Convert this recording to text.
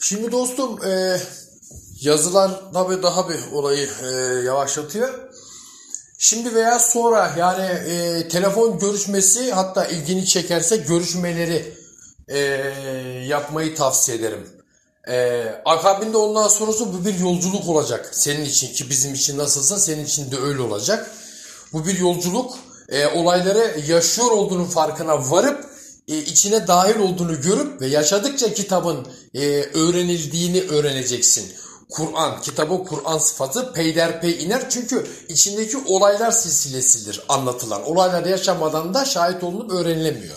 Şimdi dostum e, yazılar tabii daha bir olayı e, yavaşlatıyor. Şimdi veya sonra yani e, telefon görüşmesi hatta ilgini çekerse görüşmeleri e, yapmayı tavsiye ederim. E, akabinde ondan sonrası bu bir yolculuk olacak. Senin için ki bizim için nasılsa senin için de öyle olacak. Bu bir yolculuk. E, olayları yaşıyor olduğunun farkına varıp e, içine dahil olduğunu görüp ve yaşadıkça kitabın e, öğrenildiğini öğreneceksin. Kur'an, kitabın Kur'an sıfatı peyderpey iner çünkü içindeki olaylar silsilesidir anlatılan. Olaylar yaşamadan da şahit olunup öğrenilemiyor.